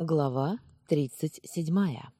Глава тридцать седьмая.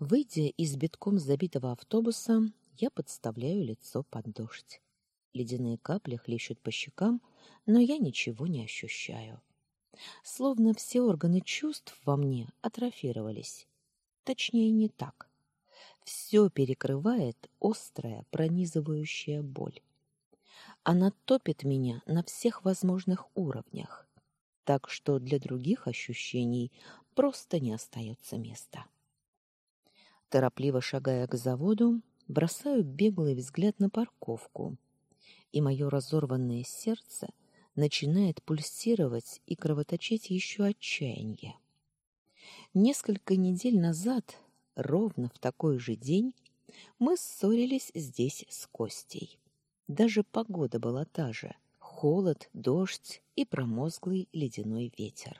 Выйдя из битком забитого автобуса, я подставляю лицо под дождь. Ледяные капли хлещут по щекам, но я ничего не ощущаю. Словно все органы чувств во мне атрофировались. Точнее, не так. Все перекрывает острая, пронизывающая боль. Она топит меня на всех возможных уровнях так что для других ощущений просто не остается места. Торопливо шагая к заводу, бросаю беглый взгляд на парковку, и мое разорванное сердце начинает пульсировать и кровоточить еще отчаяние. Несколько недель назад, ровно в такой же день, мы ссорились здесь с Костей. Даже погода была та же — холод, дождь и промозглый ледяной ветер.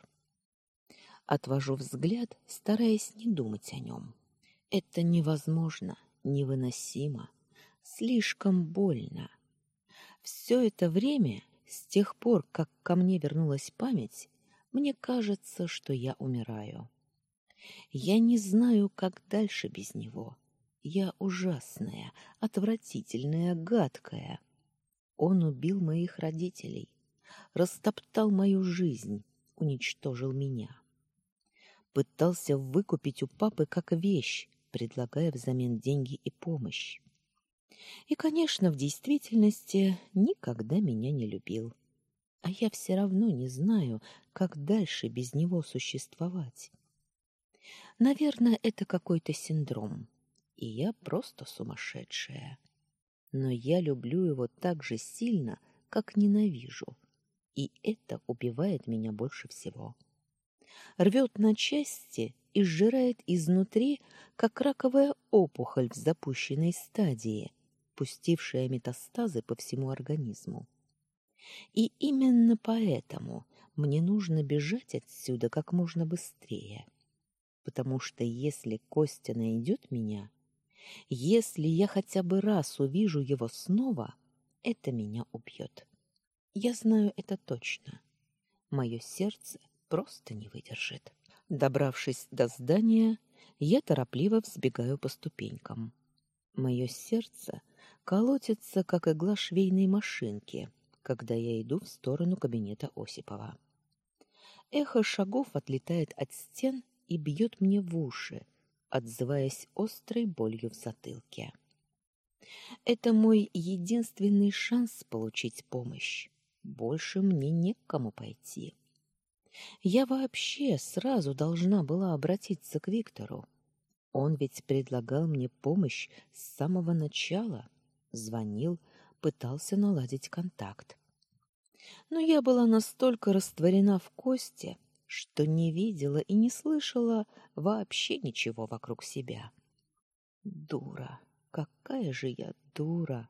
Отвожу взгляд, стараясь не думать о нем. Это невозможно, невыносимо, слишком больно. Все это время, с тех пор, как ко мне вернулась память, мне кажется, что я умираю. Я не знаю, как дальше без него. Я ужасная, отвратительная, гадкая. Он убил моих родителей, растоптал мою жизнь, уничтожил меня. Пытался выкупить у папы как вещь, предлагая взамен деньги и помощь. И, конечно, в действительности никогда меня не любил. А я все равно не знаю, как дальше без него существовать. Наверное, это какой-то синдром, и я просто сумасшедшая но я люблю его так же сильно, как ненавижу, и это убивает меня больше всего. Рвет на части и сжирает изнутри, как раковая опухоль в запущенной стадии, пустившая метастазы по всему организму. И именно поэтому мне нужно бежать отсюда как можно быстрее, потому что если Костя найдет меня, если я хотя бы раз увижу его снова, это меня убьет. Я знаю это точно. Мое сердце просто не выдержит. Добравшись до здания, я торопливо взбегаю по ступенькам. Мое сердце колотится, как игла швейной машинки, когда я иду в сторону кабинета Осипова. Эхо шагов отлетает от стен и бьет мне в уши, отзываясь острой болью в затылке. Это мой единственный шанс получить помощь. Больше мне некому пойти. Я вообще сразу должна была обратиться к Виктору. Он ведь предлагал мне помощь с самого начала, звонил, пытался наладить контакт. Но я была настолько растворена в кости, что не видела и не слышала вообще ничего вокруг себя. Дура, какая же я дура,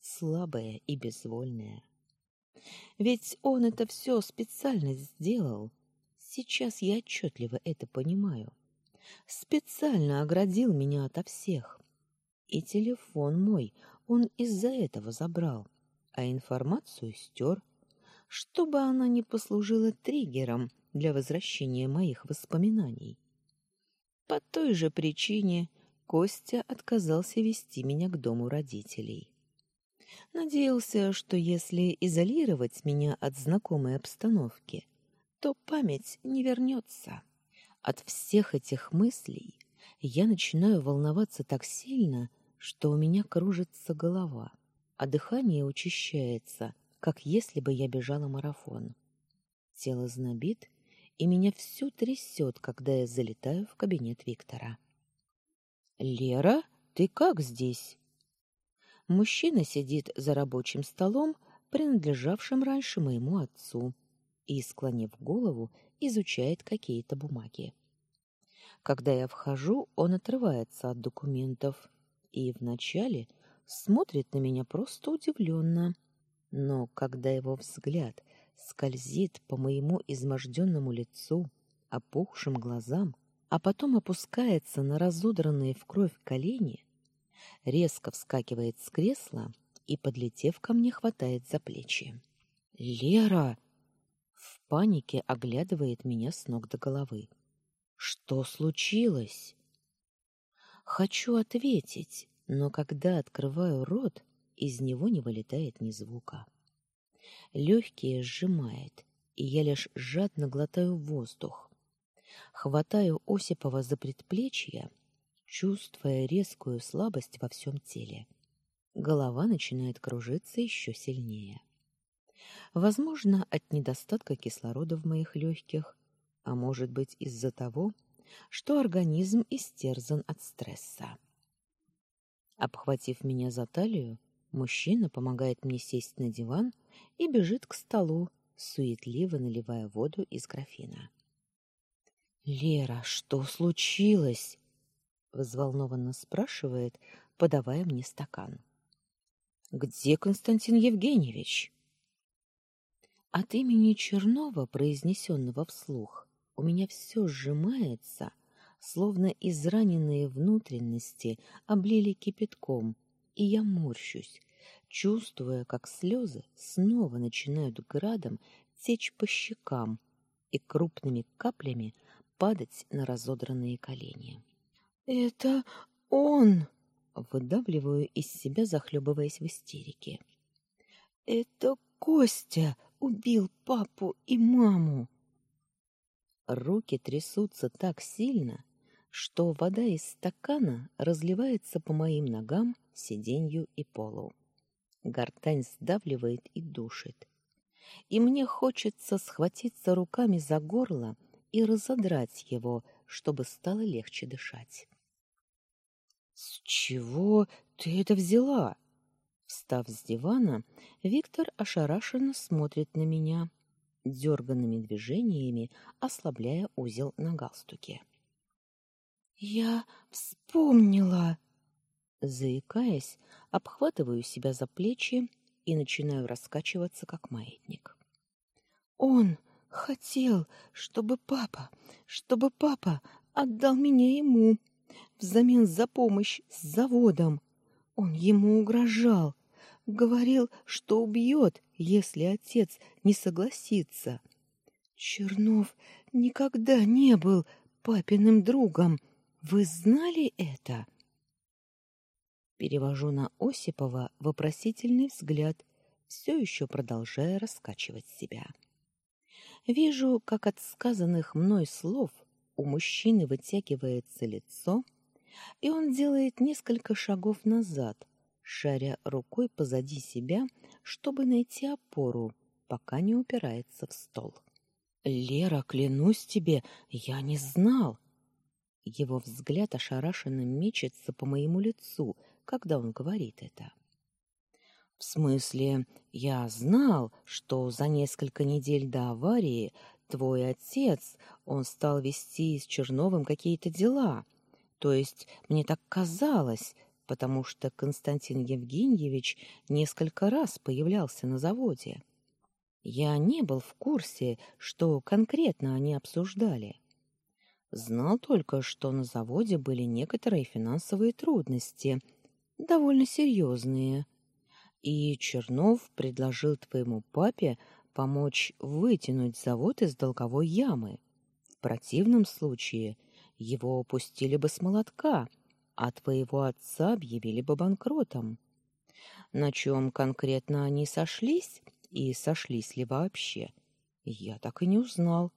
слабая и безвольная. Ведь он это все специально сделал. Сейчас я отчетливо это понимаю. Специально оградил меня ото всех. И телефон мой он из-за этого забрал, а информацию стер, чтобы она не послужила триггером для возвращения моих воспоминаний. По той же причине Костя отказался вести меня к дому родителей. Надеялся, что если изолировать меня от знакомой обстановки, то память не вернется. От всех этих мыслей я начинаю волноваться так сильно, что у меня кружится голова, а дыхание учащается, как если бы я бежала марафон. Тело знобит, и меня всю трясет, когда я залетаю в кабинет Виктора. «Лера, ты как здесь?» Мужчина сидит за рабочим столом, принадлежавшим раньше моему отцу, и, склонив голову, изучает какие-то бумаги. Когда я вхожу, он отрывается от документов и вначале смотрит на меня просто удивленно, но когда его взгляд скользит по моему изможденному лицу, опухшим глазам, а потом опускается на разодранные в кровь колени, резко вскакивает с кресла и, подлетев ко мне, хватает за плечи. «Лера!» В панике оглядывает меня с ног до головы. Что случилось? Хочу ответить, но когда открываю рот, из него не вылетает ни звука. Легкие сжимает, и я лишь жадно глотаю воздух. Хватаю Осипова за предплечье, чувствуя резкую слабость во всем теле. Голова начинает кружиться еще сильнее. Возможно, от недостатка кислорода в моих легких, а может быть из-за того, что организм истерзан от стресса. Обхватив меня за талию, мужчина помогает мне сесть на диван и бежит к столу, суетливо наливая воду из графина. «Лера, что случилось?» — взволнованно спрашивает, подавая мне стакан. «Где Константин Евгеньевич?» От имени Чернова, произнесенного вслух, у меня все сжимается, словно израненные внутренности облили кипятком, и я морщусь, чувствуя, как слезы снова начинают градом течь по щекам и крупными каплями падать на разодранные колени. «Это он!» — выдавливаю из себя, захлебываясь в истерике. «Это Костя убил папу и маму!» Руки трясутся так сильно, что вода из стакана разливается по моим ногам, сиденью и полу. Гортань сдавливает и душит. И мне хочется схватиться руками за горло и разодрать его, чтобы стало легче дышать. «С чего ты это взяла?» Встав с дивана, Виктор ошарашенно смотрит на меня дерганными движениями ослабляя узел на галстуке. «Я вспомнила!» Заикаясь, обхватываю себя за плечи и начинаю раскачиваться, как маятник. «Он хотел, чтобы папа, чтобы папа отдал меня ему взамен за помощь с заводом. Он ему угрожал, говорил, что убьет, если отец не согласится. Чернов никогда не был папиным другом. Вы знали это? Перевожу на Осипова вопросительный взгляд, все еще продолжая раскачивать себя. Вижу, как от сказанных мной слов у мужчины вытягивается лицо, и он делает несколько шагов назад, шаря рукой позади себя, чтобы найти опору, пока не упирается в стол. «Лера, клянусь тебе, я не знал!» Его взгляд ошарашенно мечется по моему лицу, когда он говорит это. В смысле, я знал, что за несколько недель до аварии твой отец, он стал вести с Черновым какие-то дела. То есть мне так казалось, потому что Константин Евгеньевич несколько раз появлялся на заводе. Я не был в курсе, что конкретно они обсуждали. Знал только, что на заводе были некоторые финансовые трудности, довольно серьезные. И Чернов предложил твоему папе помочь вытянуть завод из долговой ямы. В противном случае его опустили бы с молотка, а твоего отца объявили бы банкротом. На чем конкретно они сошлись и сошлись ли вообще, я так и не узнал,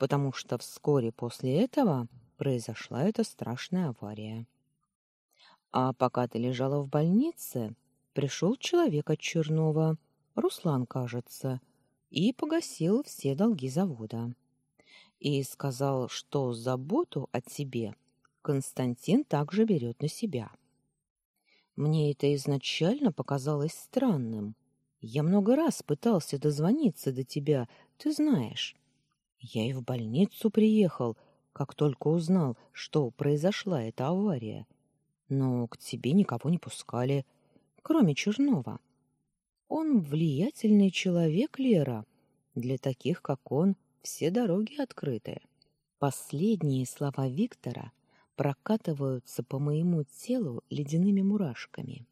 потому что вскоре после этого произошла эта страшная авария. А пока ты лежала в больнице, пришел человек от Чернова, Руслан, кажется, и погасил все долги завода. И сказал, что заботу о тебе Константин также берет на себя. Мне это изначально показалось странным. Я много раз пытался дозвониться до тебя, ты знаешь. Я и в больницу приехал, как только узнал, что произошла эта авария. Но к тебе никого не пускали, кроме Чернова. Он влиятельный человек, Лера. Для таких, как он, все дороги открыты. Последние слова Виктора прокатываются по моему телу ледяными мурашками.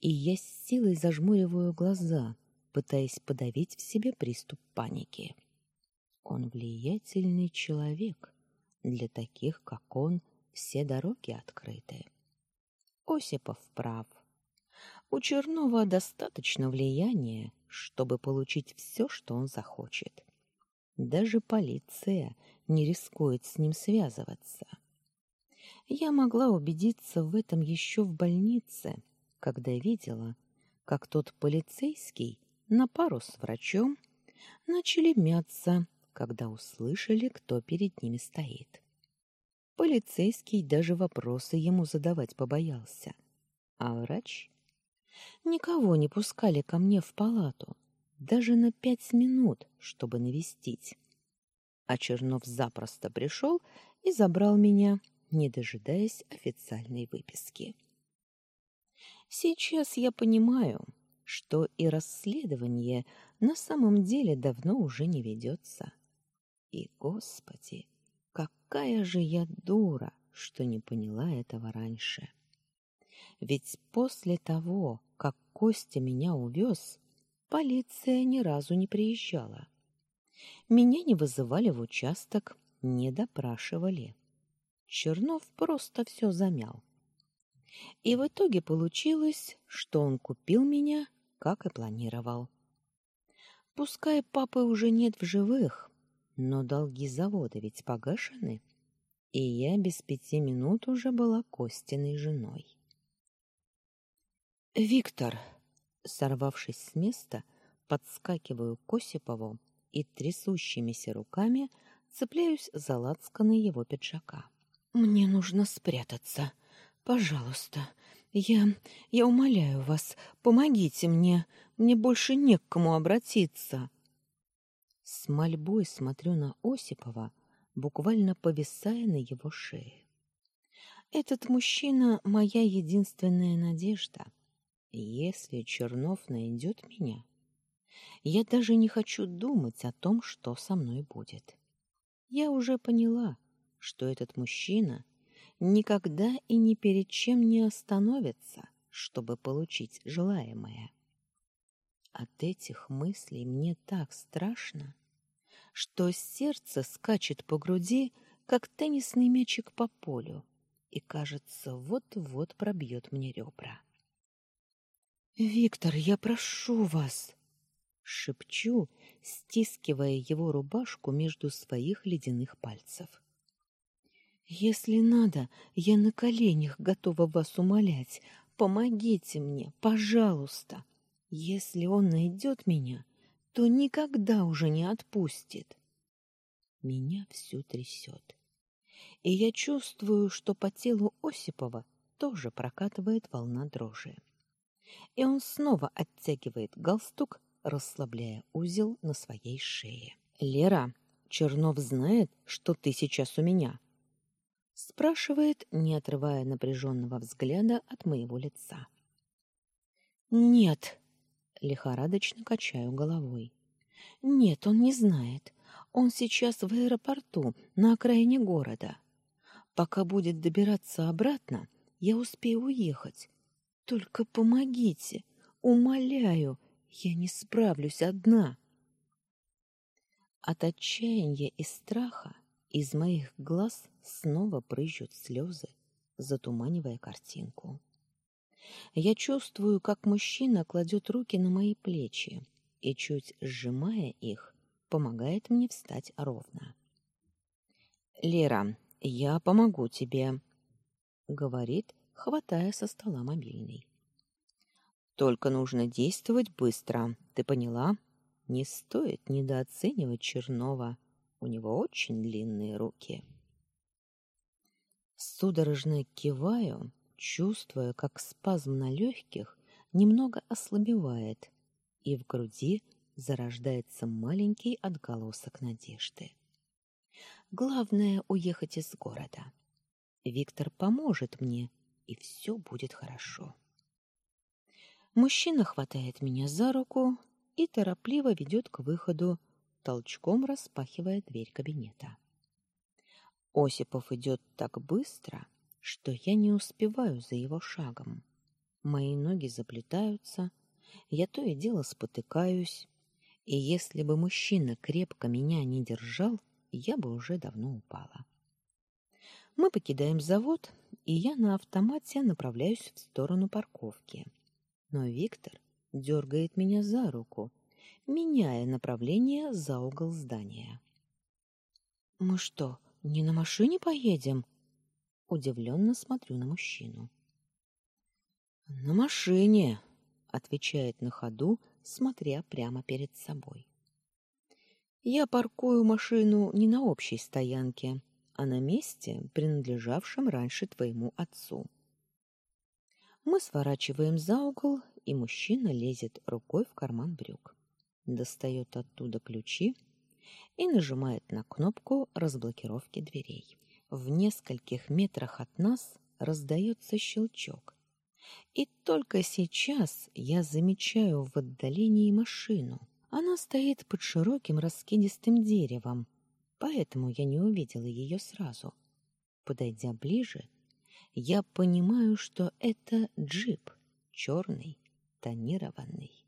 И я с силой зажмуриваю глаза, пытаясь подавить в себе приступ паники. Он влиятельный человек. Для таких, как он, все дороги открыты. Осипов прав. У Чернова достаточно влияния, чтобы получить все, что он захочет. Даже полиция не рискует с ним связываться. Я могла убедиться в этом еще в больнице, когда видела, как тот полицейский на пару с врачом начали мяться, когда услышали, кто перед ними стоит. Полицейский даже вопросы ему задавать побоялся. А врач? Никого не пускали ко мне в палату, даже на пять минут, чтобы навестить. А Чернов запросто пришел и забрал меня, не дожидаясь официальной выписки. Сейчас я понимаю, что и расследование на самом деле давно уже не ведется. И, Господи, какая же я дура, что не поняла этого раньше. Ведь после того, как Костя меня увез, полиция ни разу не приезжала. Меня не вызывали в участок, не допрашивали. Чернов просто все замял. И в итоге получилось, что он купил меня, как и планировал. Пускай папы уже нет в живых, но долги завода ведь погашены, и я без пяти минут уже была Костиной женой. «Виктор!» Сорвавшись с места, подскакиваю к Осипову и трясущимися руками цепляюсь за лацканы его пиджака. «Мне нужно спрятаться. Пожалуйста, я... я умоляю вас, помогите мне. Мне больше не к кому обратиться». С мольбой смотрю на Осипова, буквально повисая на его шее. Этот мужчина — моя единственная надежда. Если Чернов найдет меня, я даже не хочу думать о том, что со мной будет. Я уже поняла, что этот мужчина никогда и ни перед чем не остановится, чтобы получить желаемое. От этих мыслей мне так страшно, что сердце скачет по груди, как теннисный мячик по полю, и, кажется, вот-вот пробьет мне ребра. «Виктор, я прошу вас!» Шепчу, стискивая его рубашку между своих ледяных пальцев. «Если надо, я на коленях готова вас умолять. Помогите мне, пожалуйста!» Если он найдет меня, то никогда уже не отпустит. Меня всю трясет. И я чувствую, что по телу Осипова тоже прокатывает волна дрожи. И он снова оттягивает галстук, расслабляя узел на своей шее. «Лера, Чернов знает, что ты сейчас у меня?» Спрашивает, не отрывая напряженного взгляда от моего лица. «Нет», лихорадочно качаю головой. Нет, он не знает. Он сейчас в аэропорту, на окраине города. Пока будет добираться обратно, я успею уехать. Только помогите, умоляю, я не справлюсь одна. От отчаяния и страха из моих глаз снова прыжут слезы, затуманивая картинку. Я чувствую, как мужчина кладет руки на мои плечи и, чуть сжимая их, помогает мне встать ровно. «Лера, я помогу тебе», — говорит, хватая со стола мобильный. «Только нужно действовать быстро, ты поняла? Не стоит недооценивать Чернова, у него очень длинные руки». Судорожно киваю, чувствуя, как спазм на легких немного ослабевает, и в груди зарождается маленький отголосок надежды. Главное — уехать из города. Виктор поможет мне, и все будет хорошо. Мужчина хватает меня за руку и торопливо ведет к выходу, толчком распахивая дверь кабинета. Осипов идет так быстро, что я не успеваю за его шагом. Мои ноги заплетаются, Я то и дело спотыкаюсь, и если бы мужчина крепко меня не держал, я бы уже давно упала. Мы покидаем завод, и я на автомате направляюсь в сторону парковки. Но Виктор дергает меня за руку, меняя направление за угол здания. «Мы что, не на машине поедем?» Удивленно смотрю на мужчину. «На машине», — отвечает на ходу, смотря прямо перед собой. «Я паркую машину не на общей стоянке, а на месте, принадлежавшем раньше твоему отцу». Мы сворачиваем за угол, и мужчина лезет рукой в карман брюк, достает оттуда ключи и нажимает на кнопку разблокировки дверей. В нескольких метрах от нас раздается щелчок. И только сейчас я замечаю в отдалении машину. Она стоит под широким раскидистым деревом, поэтому я не увидела ее сразу. Подойдя ближе, я понимаю, что это джип, черный, тонированный.